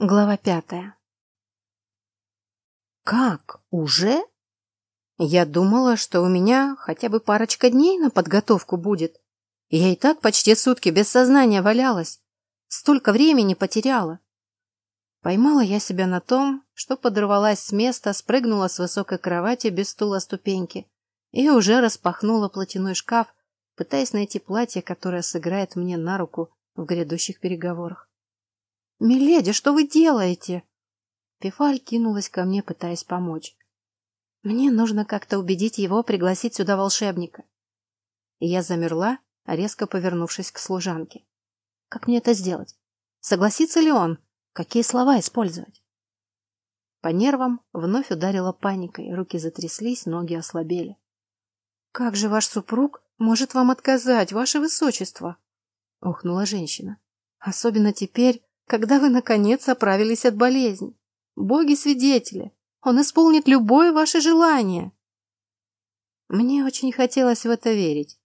Глава пятая. Как? Уже? Я думала, что у меня хотя бы парочка дней на подготовку будет. Я и так почти сутки без сознания валялась. Столько времени потеряла. Поймала я себя на том, что подорвалась с места, спрыгнула с высокой кровати без стула ступеньки и уже распахнула платяной шкаф, пытаясь найти платье, которое сыграет мне на руку в грядущих переговорах. «Миледи, что вы делаете?» Пифаль кинулась ко мне, пытаясь помочь. «Мне нужно как-то убедить его пригласить сюда волшебника». И я замерла, резко повернувшись к служанке. «Как мне это сделать? Согласится ли он? Какие слова использовать?» По нервам вновь ударила паникой, руки затряслись, ноги ослабели. «Как же ваш супруг может вам отказать, ваше высочество?» — ухнула женщина. «Особенно теперь, когда вы, наконец, оправились от болезни. Боги-свидетели, он исполнит любое ваше желание. Мне очень хотелось в это верить,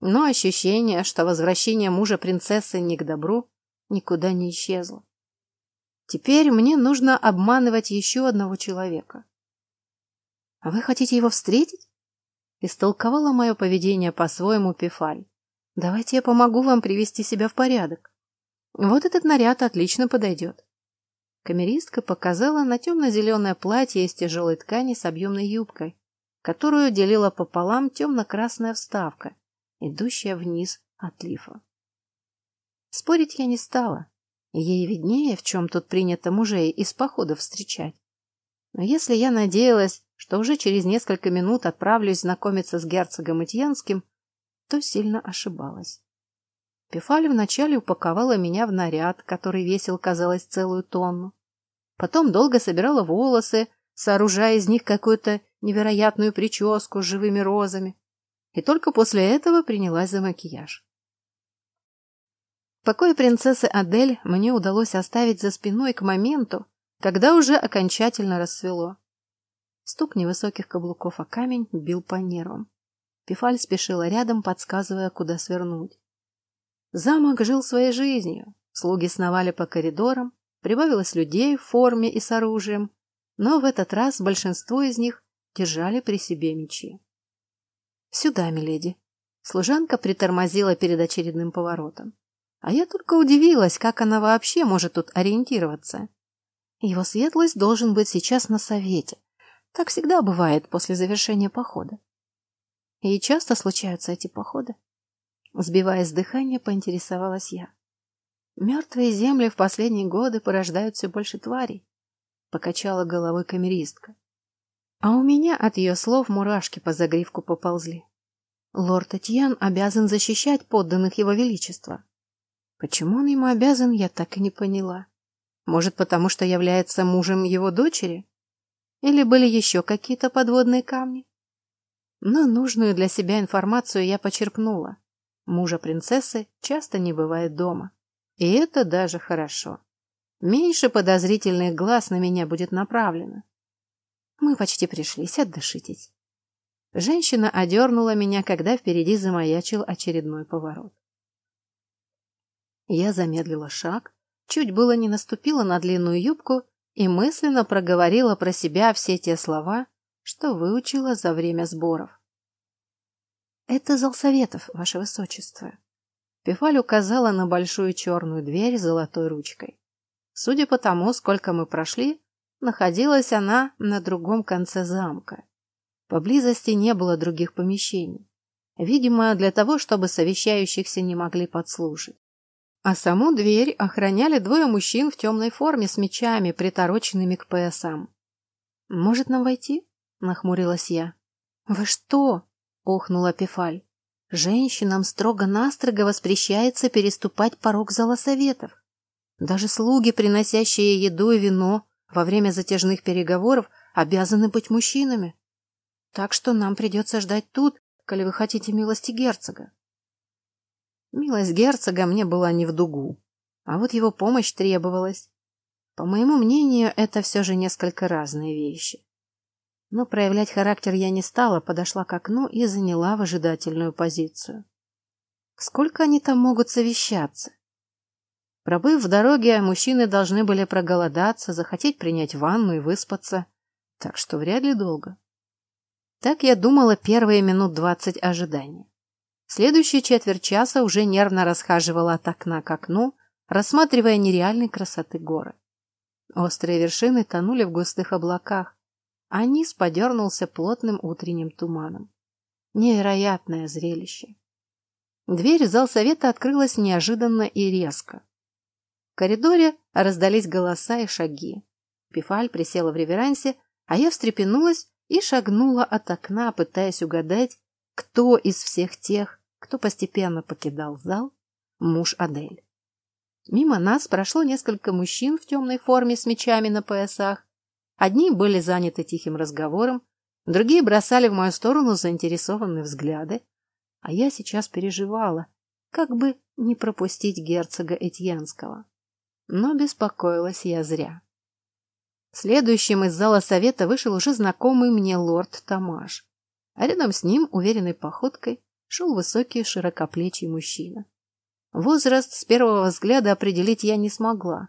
но ощущение, что возвращение мужа принцессы не к добру, никуда не исчезло. Теперь мне нужно обманывать еще одного человека. А вы хотите его встретить? Истолковала мое поведение по-своему Пифаль. Давайте я помогу вам привести себя в порядок. Вот этот наряд отлично подойдет. Камеристка показала на темно-зеленое платье из тяжелой ткани с объемной юбкой, которую делила пополам темно-красная вставка, идущая вниз от лифа. Спорить я не стала. Ей виднее, в чем тут принято мужей из похода встречать. Но если я надеялась, что уже через несколько минут отправлюсь знакомиться с герцогом Итьянским, то сильно ошибалась. Пефаль вначале упаковала меня в наряд, который весил, казалось, целую тонну. Потом долго собирала волосы, сооружая из них какую-то невероятную прическу с живыми розами. И только после этого принялась за макияж. Покой принцессы Адель мне удалось оставить за спиной к моменту, когда уже окончательно рассвело. Стук невысоких каблуков о камень бил по нервам. Пифаль спешила рядом, подсказывая, куда свернуть. Замок жил своей жизнью. Слуги сновали по коридорам, прибавилось людей в форме и с оружием, но в этот раз большинство из них держали при себе мечи. «Сюда, миледи!» Служанка притормозила перед очередным поворотом. А я только удивилась, как она вообще может тут ориентироваться. Его светлость должен быть сейчас на совете. Так всегда бывает после завершения похода. И часто случаются эти походы. Сбиваясь с дыхания, поинтересовалась я. Мертвые земли в последние годы порождают все больше тварей. Покачала головой камеристка. А у меня от ее слов мурашки по загривку поползли. Лорд Этьян обязан защищать подданных его величества. Почему он ему обязан, я так и не поняла. Может, потому что является мужем его дочери? Или были еще какие-то подводные камни? Но нужную для себя информацию я почерпнула. Мужа принцессы часто не бывает дома. И это даже хорошо. Меньше подозрительных глаз на меня будет направлено. Мы почти пришлись, отдышитесь. Женщина одернула меня, когда впереди замаячил очередной поворот. Я замедлила шаг, чуть было не наступила на длинную юбку и мысленно проговорила про себя все те слова, что выучила за время сборов. «Это зал советов, ваше высочество». Пефаль указала на большую черную дверь золотой ручкой. Судя по тому, сколько мы прошли, находилась она на другом конце замка. Поблизости не было других помещений. Видимо, для того, чтобы совещающихся не могли подслушать. А саму дверь охраняли двое мужчин в темной форме с мечами, притороченными к поясам. «Может нам войти?» — нахмурилась я. «Вы что?» Охнула Пефаль. Женщинам строго-настрого воспрещается переступать порог зала советов. Даже слуги, приносящие еду и вино во время затяжных переговоров, обязаны быть мужчинами. Так что нам придется ждать тут, коли вы хотите милости герцога. Милость герцога мне была не в дугу, а вот его помощь требовалась. По моему мнению, это все же несколько разные вещи. Но проявлять характер я не стала, подошла к окну и заняла выжидательную позицию. Сколько они там могут совещаться? Пробыв в дороге, мужчины должны были проголодаться, захотеть принять ванну и выспаться, так что вряд ли долго. Так я думала первые минут двадцать ожидания. Следующие четверть часа уже нервно расхаживала от окна к окну, рассматривая нереальной красоты горы. Острые вершины тонули в густых облаках, а низ подернулся плотным утренним туманом. Невероятное зрелище. Дверь зал совета открылась неожиданно и резко. В коридоре раздались голоса и шаги. Пифаль присела в реверансе, а я встрепенулась и шагнула от окна, пытаясь угадать, кто из всех тех, кто постепенно покидал зал, муж Адель. Мимо нас прошло несколько мужчин в темной форме с мечами на поясах. Одни были заняты тихим разговором, другие бросали в мою сторону заинтересованные взгляды, а я сейчас переживала, как бы не пропустить герцога Этьянского. Но беспокоилась я зря. Следующим из зала совета вышел уже знакомый мне лорд Тамаш, а рядом с ним, уверенной походкой, шел высокий широкоплечий мужчина. Возраст с первого взгляда определить я не смогла,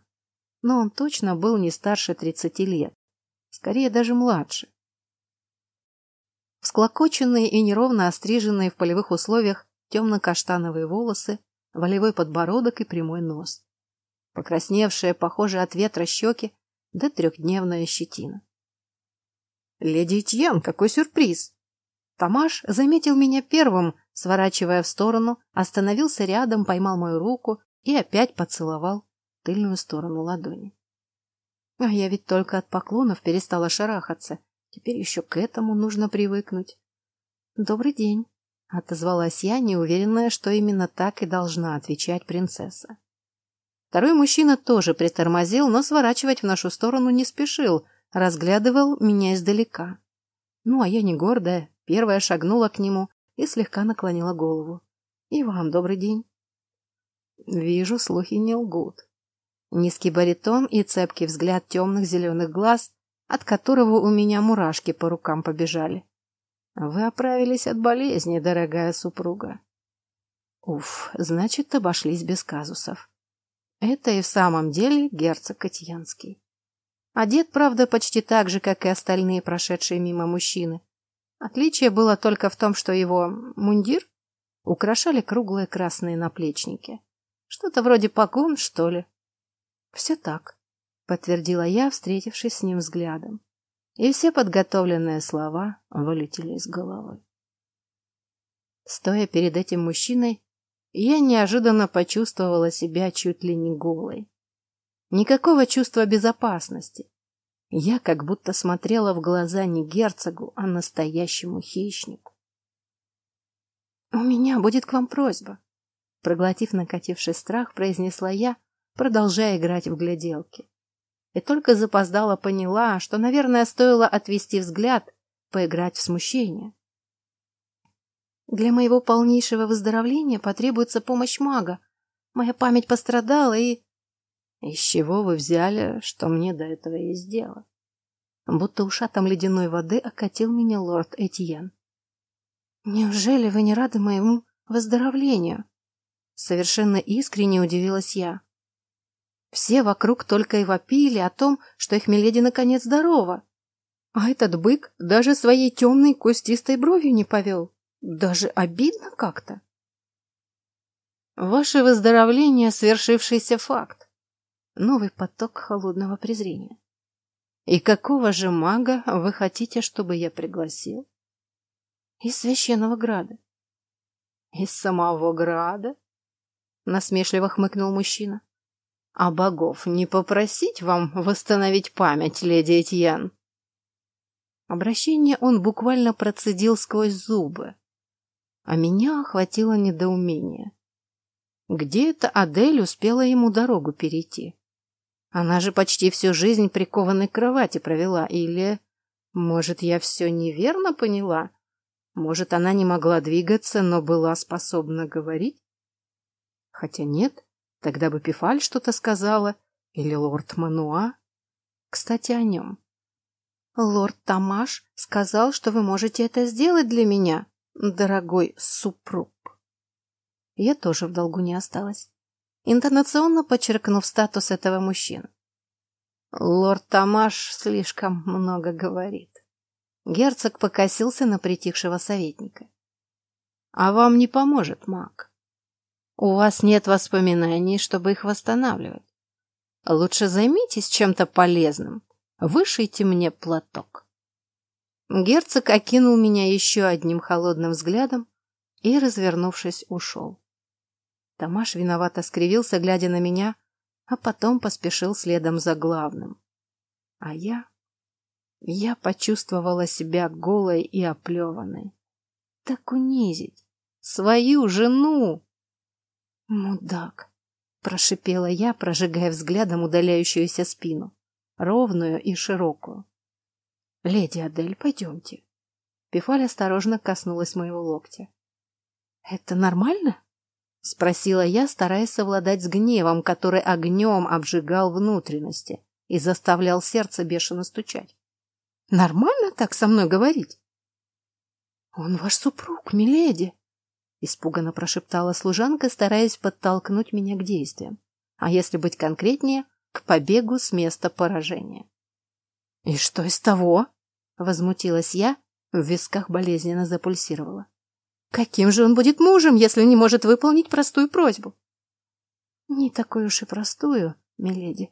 но он точно был не старше тридцати лет, скорее даже младше. Всклокоченные и неровно остриженные в полевых условиях темно-каштановые волосы, волевой подбородок и прямой нос. Покрасневшие, похожие от ветра щеки, да трехдневная щетина. «Леди Этьен, какой сюрприз!» Тамаш заметил меня первым, сворачивая в сторону, остановился рядом, поймал мою руку и опять поцеловал тыльную сторону ладони. А я ведь только от поклонов перестала шарахаться. Теперь еще к этому нужно привыкнуть. «Добрый день», — отозвалась я, неуверенная, что именно так и должна отвечать принцесса. Второй мужчина тоже притормозил, но сворачивать в нашу сторону не спешил, разглядывал меня издалека. Ну, а я не гордая, первая шагнула к нему и слегка наклонила голову. «И вам добрый день». Вижу, слухи не лгут. Низкий баритон и цепкий взгляд темных зеленых глаз, от которого у меня мурашки по рукам побежали. Вы оправились от болезни, дорогая супруга. Уф, значит, обошлись без казусов. Это и в самом деле герцог Катьянский. Одет, правда, почти так же, как и остальные прошедшие мимо мужчины. Отличие было только в том, что его мундир украшали круглые красные наплечники. Что-то вроде погон, что ли. Все так, подтвердила я, встретившись с ним взглядом. И все подготовленные слова вылетели из головы. Стоя перед этим мужчиной, я неожиданно почувствовала себя чуть ли не голой. Никакого чувства безопасности. Я как будто смотрела в глаза не герцогу, а настоящему хищнику. «У меня будет к вам просьба», — проглотив накативший страх, произнесла я, продолжая играть в гляделки. И только запоздала поняла, что, наверное, стоило отвести взгляд, поиграть в смущение. Для моего полнейшего выздоровления потребуется помощь мага. Моя память пострадала и... Из чего вы взяли, что мне до этого есть дело? Будто ушатом ледяной воды окатил меня лорд Этьен. Неужели вы не рады моему выздоровлению? Совершенно искренне удивилась я. Все вокруг только и вопили о том, что их миледи наконец здорова. А этот бык даже своей темной кустистой бровью не повел. Даже обидно как-то. Ваше выздоровление — свершившийся факт. Новый поток холодного презрения. И какого же мага вы хотите, чтобы я пригласил? Из священного града. Из самого града? Насмешливо хмыкнул мужчина. А богов не попросить вам восстановить память, леди Этьян? Обращение он буквально процедил сквозь зубы, а меня охватило недоумение. Где это Адель успела ему дорогу перейти? Она же почти всю жизнь прикованной к кровати провела. Или, может, я все неверно поняла? Может, она не могла двигаться, но была способна говорить? Хотя нет, тогда бы Пифаль что-то сказала. Или лорд Мануа. Кстати, о нем. Лорд Тамаш сказал, что вы можете это сделать для меня дорогой супруг. Я тоже в долгу не осталась. интонационно подчеркнув статус этого мужчины. Лорд Тамаш слишком много говорит. Герцог покосился на притихшего советника. А вам не поможет маг. У вас нет воспоминаний, чтобы их восстанавливать. Лучше займитесь чем-то полезным. Вышейте мне платок. Герцог окинул меня еще одним холодным взглядом и, развернувшись, ушел. Тамаш виновато скривился, глядя на меня, а потом поспешил следом за главным. А я... Я почувствовала себя голой и оплеванной. Так унизить! Свою жену! Мудак! Прошипела я, прожигая взглядом удаляющуюся спину, ровную и широкую. Леди Адель, пойдемте. Пифаль осторожно коснулась моего локтя. Это нормально? Спросила я, стараясь совладать с гневом, который огнем обжигал внутренности и заставлял сердце бешено стучать. Нормально так со мной говорить? Он ваш супруг, миледи, испуганно прошептала служанка, стараясь подтолкнуть меня к действиям. А если быть конкретнее, к побегу с места поражения. И что из того? возмутилась я, в висках болезненно запульсировала. Каким же он будет мужем, если не может выполнить простую просьбу? Не такую уж и простую, миледи,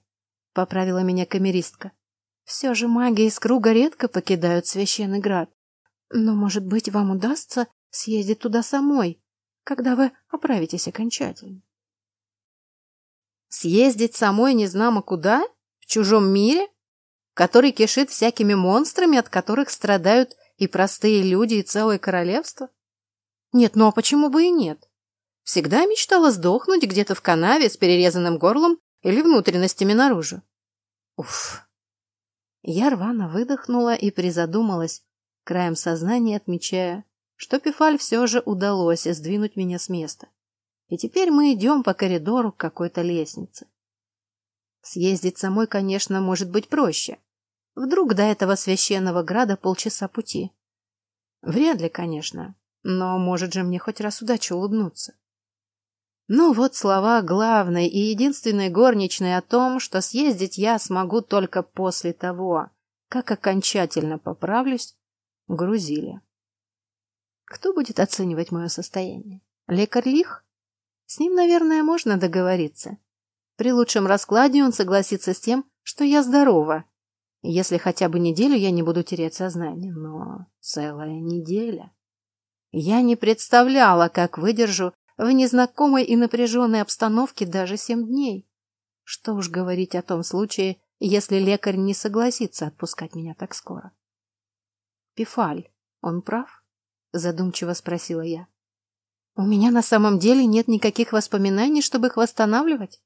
поправила меня камеристка. Все же маги из круга редко покидают священный град. Но, может быть, вам удастся съездить туда самой, когда вы оправитесь окончательно. Съездить самой незнамо куда? В чужом мире? Который кишит всякими монстрами, от которых страдают и простые люди, и целое королевство? Нет, ну а почему бы и нет? Всегда мечтала сдохнуть где-то в канаве с перерезанным горлом или внутренностями наружу. Уф. Я рвано выдохнула и призадумалась, краем сознания отмечая, что Пифаль все же удалось сдвинуть меня с места. И теперь мы идем по коридору к какой-то лестнице. Съездить самой, конечно, может быть проще. Вдруг до этого священного града полчаса пути. Вряд ли, конечно. Но может же мне хоть раз удача улыбнуться. Ну вот слова главной и единственной горничной о том, что съездить я смогу только после того, как окончательно поправлюсь, грузили. Кто будет оценивать мое состояние? Лекарь Лих? С ним, наверное, можно договориться. При лучшем раскладе он согласится с тем, что я здорова. Если хотя бы неделю я не буду терять сознание. Но целая неделя. Я не представляла, как выдержу в незнакомой и напряженной обстановке даже семь дней. Что уж говорить о том случае, если лекарь не согласится отпускать меня так скоро. Пифаль, он прав? Задумчиво спросила я. У меня на самом деле нет никаких воспоминаний, чтобы их восстанавливать?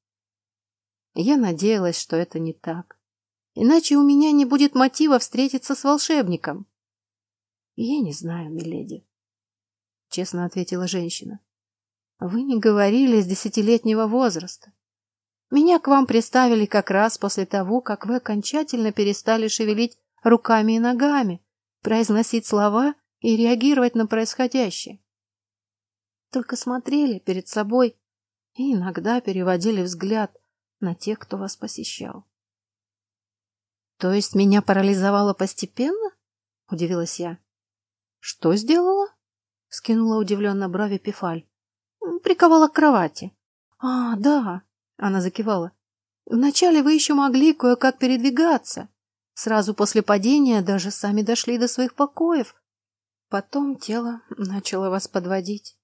Я надеялась, что это не так. Иначе у меня не будет мотива встретиться с волшебником. Я не знаю, миледи честно ответила женщина. Вы не говорили с десятилетнего возраста. Меня к вам приставили как раз после того, как вы окончательно перестали шевелить руками и ногами, произносить слова и реагировать на происходящее. Только смотрели перед собой и иногда переводили взгляд на тех, кто вас посещал. То есть меня парализовало постепенно? Удивилась я. Что сделала? — скинула удивленно брови Пифаль. «Приковала к кровати». «А, да», — она закивала. «Вначале вы еще могли кое-как передвигаться. Сразу после падения даже сами дошли до своих покоев. Потом тело начало вас подводить.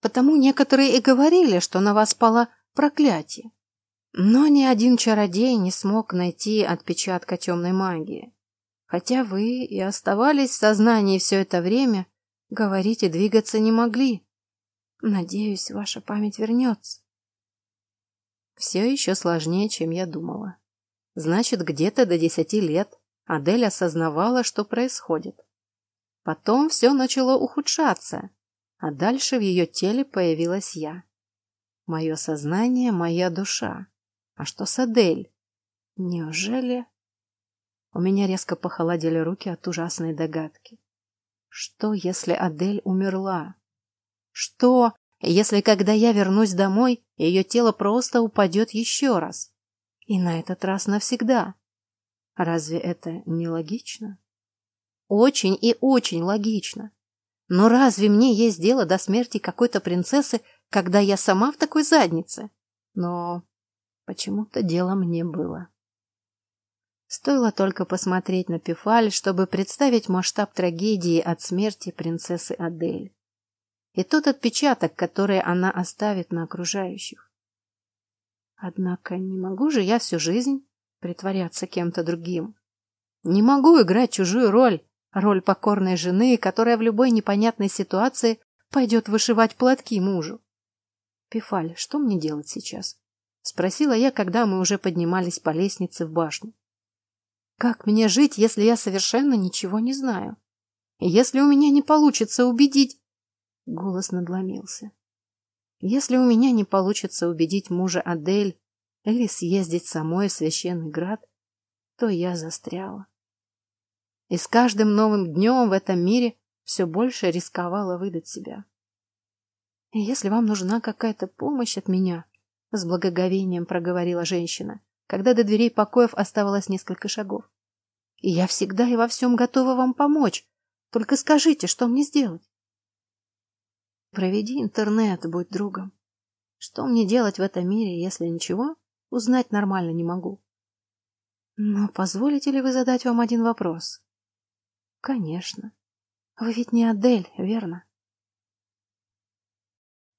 Потому некоторые и говорили, что на вас спало проклятие. Но ни один чародей не смог найти отпечатка темной магии. Хотя вы и оставались в сознании все это время, Говорить и двигаться не могли. Надеюсь, ваша память вернется. Все еще сложнее, чем я думала. Значит, где-то до десяти лет Адель осознавала, что происходит. Потом все начало ухудшаться, а дальше в ее теле появилась я. Мое сознание, моя душа. А что с Адель? Неужели... У меня резко похолодели руки от ужасной догадки. Что, если Адель умерла? Что, если когда я вернусь домой, ее тело просто упадет еще раз. И на этот раз навсегда. Разве это не логично? Очень и очень логично. Но разве мне есть дело до смерти какой-то принцессы, когда я сама в такой заднице? Но почему-то дело мне было. Стоило только посмотреть на Пифаль, чтобы представить масштаб трагедии от смерти принцессы Адель. И тот отпечаток, который она оставит на окружающих. Однако не могу же я всю жизнь притворяться кем-то другим. Не могу играть чужую роль, роль покорной жены, которая в любой непонятной ситуации пойдет вышивать платки мужу. Пифаль, что мне делать сейчас? Спросила я, когда мы уже поднимались по лестнице в башню. Как мне жить, если я совершенно ничего не знаю? Если у меня не получится убедить... Голос надломился. Если у меня не получится убедить мужа Адель или съездить самой в священный град, то я застряла. И с каждым новым днем в этом мире все больше рисковала выдать себя. И если вам нужна какая-то помощь от меня, с благоговением проговорила женщина, когда до дверей покоев оставалось несколько шагов. Я всегда и во всем готова вам помочь. Только скажите, что мне сделать? Проведи интернет, будь другом. Что мне делать в этом мире, если ничего узнать нормально не могу? Но позволите ли вы задать вам один вопрос? Конечно. Вы ведь не Адель, верно?